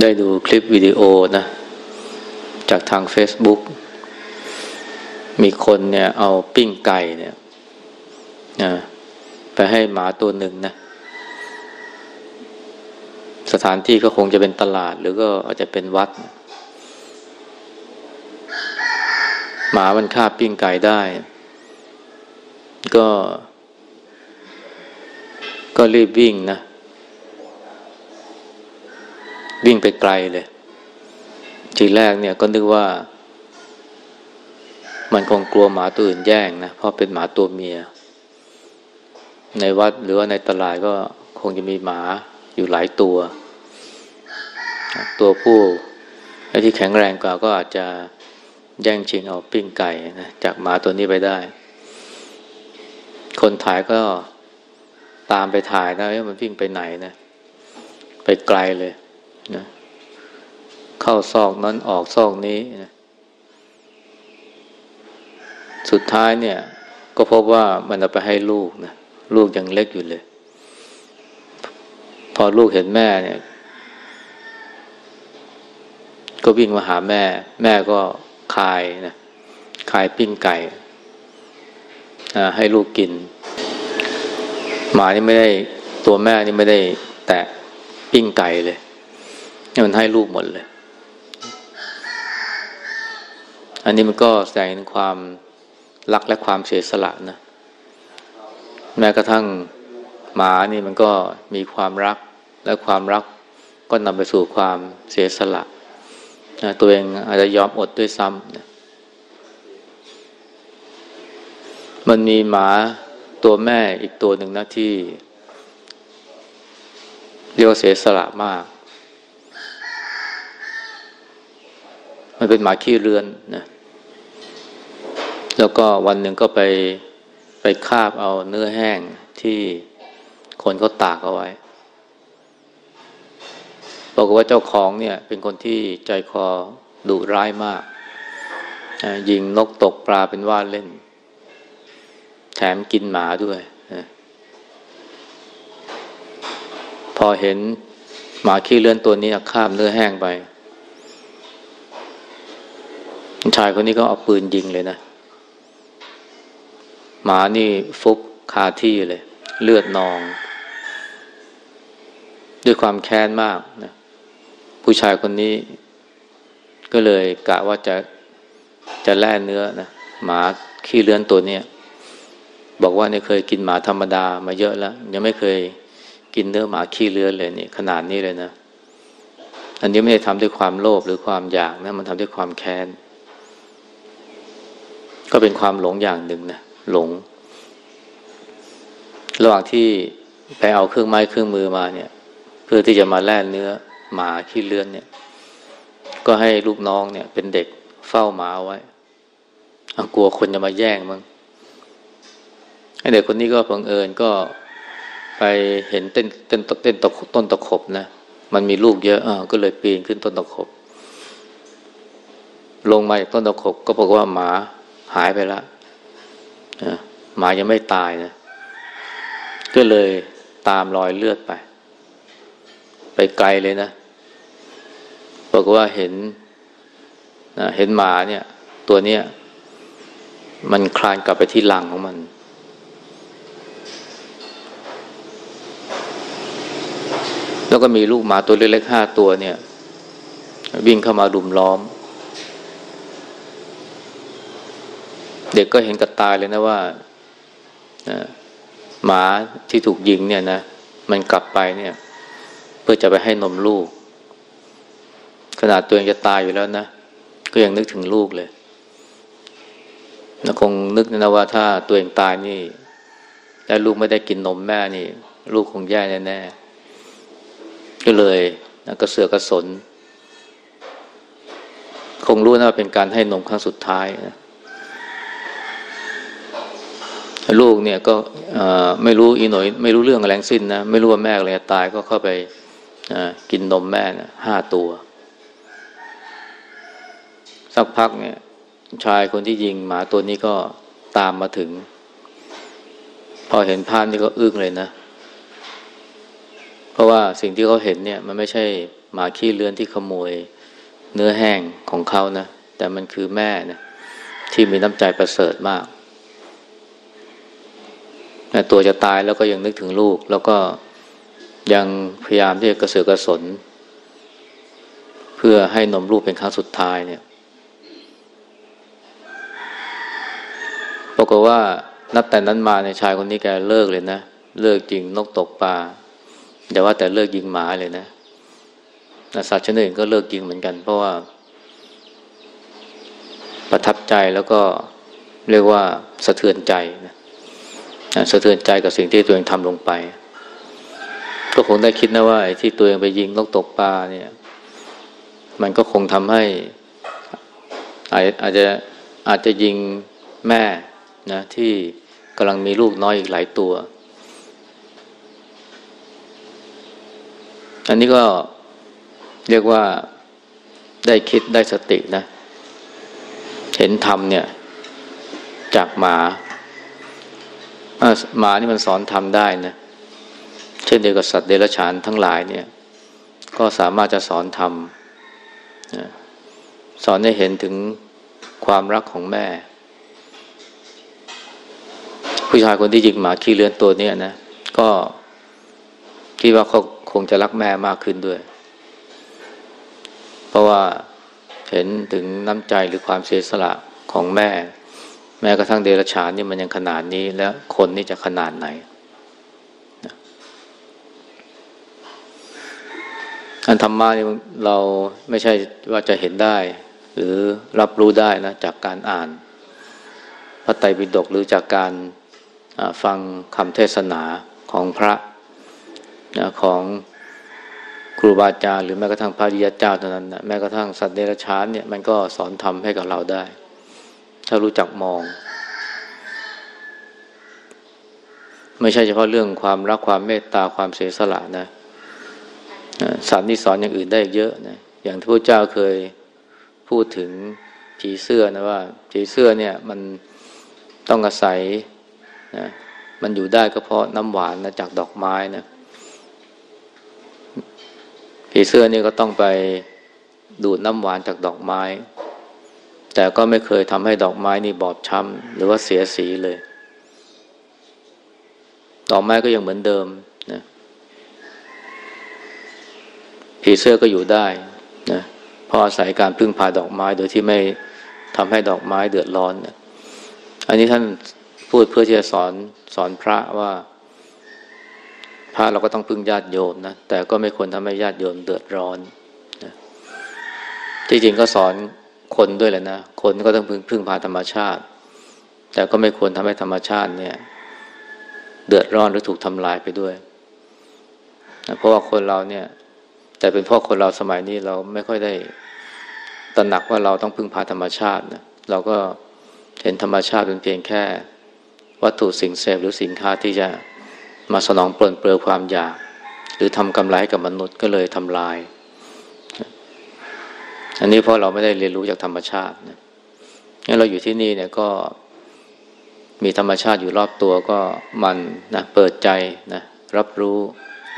ได้ดูคลิปวิดีโอนะจากทาง Facebook มีคนเนี่ยเอาปิ้งไก่เนี่ยนะไปให้หมาตัวหนึ่งนะ สถานที่ก็คงจะเป็นตลาดหรือก็อาจจะเป็นวัด หมามันคาปิ้งไก่ได้ ก็ ก็รีบวิ่งนะ วิ่งไปไกลเลยทีแรกเนี่ยก็นึกว่า มันคงกลัวหมาตัวอื่นแย่งนะเพราะเป็นหมาตัวเมีย ในวัดหรือว่าในตลาดก็คงจะมีหมาอยู่หลายตัว ตัวผู้ไอ้ที่แข็งแรงกว่าก็อาจจะแย่งชิงเอาปิ้งไก่นะจากหมาตัวนี้ไปได้ คนถ่ายก็ตามไปถ่ายนะว่ามันวิ่งไปไหนนะ ไปไกลเลย นะเข้าซอกนั้นออกซอกนี้นะสุดท้ายเนี่ย ก็พบว่ามันเอาไปให้ลูกนะลูกยังเล็กอยู่เลย พอลูกเห็นแม่เนี่ย ก็วิ่งมาหาแม่ แม่ก็คายนะคายปิ้งไก่ให้ลูกกิน หมานี่ไม่ได้ตัวแม่นี่ไม่ได้แตะปิ้งไก่เลย มันให้ลูกหมดเลย อันนี้มันก็แสดงความรักและความเสียสละนะ แม้กระทั่งหมานี่มันก็มีความรักและความรักก็นำไปสู่ความเสียสละนะตัวเองอาจจะยอมอดด้วยซ้ำนะมันมีหมาตัวแม่อีกตัวหนึ่งนะที่เรียกว่าเสียสละมาก มันเป็นหมาขี้เรือนนะแล้วก็วันหนึ่งก็ไปไปคาบเอาเนื้อแห้งที่คนเขาตากเอาไว้บอกว่าเจ้าของเนี่ย เป็นคนที่ใจคอดุร้ายมากยิงนกตกปลาเป็นว่าเล่น แถมกินหมาด้วย พอเห็นหมาขี้เลื่อนตัวนี้ข้ามเนื้อแห้งไป ชายคนนี้ก็เอาปืนยิงเลยนะ หมานี่ฟุบคาที่เลย เลือดนอง ด้วยความแค้นมากนะผู้ชายคนนี้ ก็เลยกะว่าจะจะแล่เนื้อนะหมาขี้เลื้อนตัวเนี้ยบอกว่าเนี่ยเคยกินหมาธรรมดามาเยอะแล้ว ยังไม่เคยกินเนื้อหมาขี้เลื้อนเลยนี่ขนาดนี้เลยนะ อันนี้ไม่ได้ทำด้วยความโลภหรือความอยากนะ มันทำด้วยความแค้น ก็เป็นความหลงอย่างหนึ่งนะหลง ระหว่างที่ไปเอาเครื่องไม้เครื่องมือมาเนี่ย เพื่อที่จะมาแล่เนื้อหมาขี้เลื่อนเนี่ย ก็ให้ลูกน้องเนี่ย เป็นเด็กเฝ้าหมาไว้กลัวคนจะมาแย่งมั้งไอเด็กคนนี้ก็บังเอิญก็ไปเห็นเต้นเต้นเต้นตต้นตะขบนะมันมีลูกเยอะอ่าก็เลยปีนขึ้นต้นตะขบ ลงมาจากต้นตะขบก็บอกว่าหมา หายไปแล้วหมายังไม่ตายนะ ก็เลยตามรอยเลือดไป ไปไกลเลยนะบอกว่าเห็นเห็นหมาเนี่ย ตัวเนี้ยมันคลานกลับไปที่หลังของมัน แล้วก็มีลูกหมาตัวเล็กๆห้าตัวเนี่ย วิ่งเข้ามาดุมล้อม เด็กก็เห็นกับตาเลยนะว่าหมาที่ถูกยิงเนี่ยนะมันกลับไปเนี่ย เพื่อจะไปให้นมลูก ขนาดตัวเองจะตายอยู่แล้วนะก็ยังนึกถึงลูกเลยนะคงนึกนะว่าถ้าตัวเองตายนี่แล้วลูกไม่ได้กินนมแม่นี่ ลูกคงแย่แน่ๆก็เลยนะกระเสือกกระสน คงรู้นะว่าเป็นการให้นมครั้งสุดท้ายนะ ลูกเนี่ยก็ไม่รู้อีหน่อยไม่รู้เรื่องอะไรงสิ้นนะไม่รู้ว่าแม่อะไรตายก็เข้าไปกินนมแม่นะห้าตัว สักพักเนี่ย ชายคนที่ยิงหมาตัวนี้ก็ตามมาถึง พอเห็นภาพนี่ก็อึ้งเลยนะ เพราะว่าสิ่งที่เขาเห็นเนี่ย มันไม่ใช่หมาขี้เลือนที่ขโมย เนื้อแห้งของเขานะแต่มันคือแม่นะที่มีน้ำใจประเสริฐมาก ต่ตัวจะตายแล้วก็ยังนึกถึงลูก แล้วก็ยังพยายามที่จะกระเสือกกระสน เพื่อให้นมลูกเป็นครั้งสุดท้ายเนี่ยปรากฏว่านับแต่นั้นมาในชายคนนี้แกเลิกเลยนะเลิกยิงนกตกปลาแต่ว่าแต่เลิกยิงหมาเลยนะสัตว์ชนิดอื่นก็เลิกยิงเหมือนกัน เพราะว่า ประทับใจแล้วก็เรียกว่าสะเทือนใจนะ สะเทือนใจกับสิ่งที่ตัวเองทำลงไป ก็คงได้คิดนะว่าที่ตัวเองไปยิงนกตกปลาเนี่ย มันก็คงทำให้อาจจะอาจจะยิงแม่นะที่กำลังมีลูกน้อยอีกหลายตัว อันนี้ก็เรียกว่าได้คิดได้สตินะ เห็นธรรมเนี่ย จากหมา หมานี่มันสอนทำได้นะเช่นเดียวกับสัตว์เดรัจฉานทั้งหลายเนี่ย ก็สามารถจะสอนทำนะสอนให้เห็นถึงความรักของแม่ ผู้ชายคนที่ยิงหมาขี้เลือนตัวนี้นะก็คิดว่าเขาคงจะรักแม่มากขึ้นด้วย เพราะว่าเห็นถึงน้ำใจหรือความเสียสละของแม่ แม้กระทั่งเดรัจฉานนี่มันยังขนาดนี้แล้วคนนี่จะขนาดไหนอันธรรมะนี่เราไม่ใช่ว่าจะเห็นได้ หรือรับรู้ได้นะจากการอ่าน พระไตรปิฎกหรือจากการฟังคำเทศนาของพระนะของครูบาอาจารย์หรือแม้กระทั่งพระริยเจ้าเท่านั้นนะแม้กระทั่งสัตว์เดรัจฉานเนี่ยมันก็สอนธรรมให้กับเราได้ ถ้ารู้จักมอง ไม่ใช่เฉพาะเรื่องความรักความเมตตาความเสียสละนะสารนี่สอนอย่างอื่นได้เยอะนะอย่างที่พระเจ้าเคยพูดถึงผีเสื้อนะว่าผีเสื้อเนี่ยมันต้องอาศัยนะมันอยู่ได้ก็เพราะน้ำหวานนะจากดอกไม้นะผีเสื้อนี่ก็ต้องไปดูดน้ำหวานจากดอกไม้ แต่ก็ไม่เคยทำให้ดอกไม้นี่บอบช้ำหรือว่าเสียสีเลย ดอกไม้ก็ยังเหมือนเดิมนะผีเสื้อก็อยู่ได้นะเพราะอาศัยการพึ่งพาดอกไม้โดยที่ไม่ทำให้ดอกไม้เดือดร้อนนะอันนี้ท่านพูดเพื่อที่จะสอนสอนพระว่า พระเราก็ต้องพึ่งญาติโยมนะแต่ก็ไม่ควรทำให้ญาติโยมเดือดร้อนนะที่จริงก็สอน คนด้วยแหละนะ คนก็ต้องพึ่งพึ่งพาธรรมชาติ แต่ก็ไม่ควรทำให้ธรรมชาติเนี่ย เดือดร้อนหรือถูกทำลายไปด้วยนะเพราะว่าคนเราเนี่ย แต่เป็นพราะคนเราสมัยนี้เราไม่ค่อยได้ตระหนักว่าเราต้องพึ่งพาธรรมชาตินะเราก็เห็นธรรมชาติเป็นเพียงแค่ วัตถุสิ่งเสพหรือสินค้าที่จะมาสนองปลนเปลือความอยาก หรือทำกำไรกับมนุษย์ก็เลยทำลาย อันนี้เพราะเราไม่ได้เรียนรู้จากธรรมชาตินะงั้นเราอยู่ที่นี่เนี่ยก็มีธรรมชาติอยู่รอบตัวก็มันนะเปิดใจนะรับรู้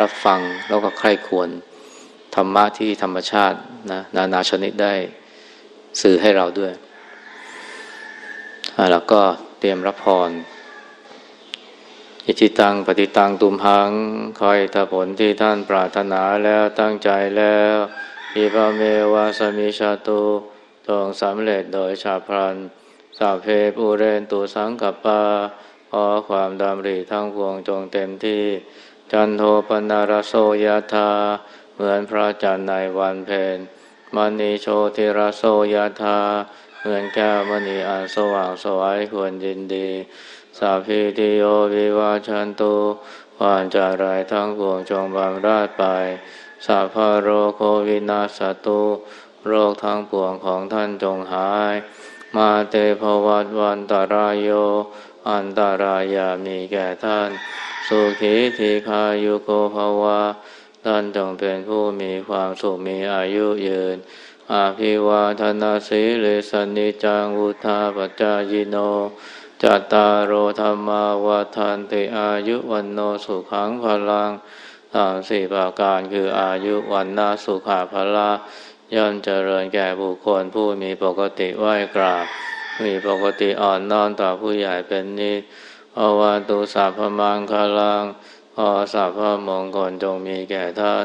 รับฟังแล้วก็ใคร่ควรธรรมะที่ธรรมชาตินะนานาชนิดได้สื่อให้เราด้วยแล้วก็เตรียมรับพรอิจิตังปฏิตังตุมหัง คอยถ้าผลที่ท่านปรารถนาแล้วตั้งใจแล้ว อิปเมวาสมิชาตุตองสำเร็จโดยชาพลันสัพเพปูเรนตุสังกปาขอความดำริทั้งพวงจงเต็มที่ จันโทปนารโสยธาเหมือนพระจันทร์ในวันเพ็ญมณีโชติรโสยธาเหมือนแก้วมณีอันสว่างสวยควรยินดีสัพพิติโยวิวาชันตุความจารายทั้งพวงจงบางราดไป สัพพโรโควินาสตุโรคทั้งปวงของท่านจงหาย มาเตภวัตวันตารายโย อันตารายามีแก่ท่าน สุขีทีคายุโกภวะท่านจงเป็นผู้มีความสุขมีอายุยืน อาภิวาทนาสีเลสนิจังวุธาปจายโนจัตตารโอธรรมาวาทันติอายุวันโนสุขังพลัง สี่ประการคืออายุวันนาสุขาภละย่อมเจริญแก่บุคคลผู้มีปกติไหวกราบ มีปกติอ่อนน้อมต่อผู้ใหญ่เป็นนิสอวาตุสัพพมังคลังขอสัพพมงคลจงมีแก่ท่าน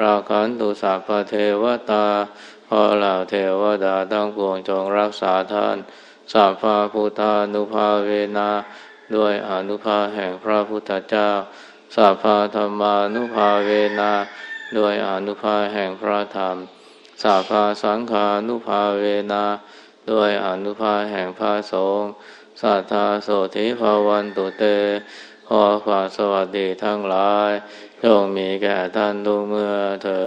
ราคันตุสัพพเทวตาขอเหล่าเทวดาทั้งปวงจงรักษาท่าน สัพพะพุทธานุภาเวนา ด้วยอนุภาแห่งพระพุทธเจ้า สัพพาธรรมานุภาเวนาโดยอนุภาแห่งพระธรรมสัพพาสังขานุภาเวนาโดยอนุภาแห่งพระสงฆ์สัทธาโสธิภาวันตุเตขอความสวัสดีทั้งหลายจงมีแก่ท่านทุกเมื่อเธอ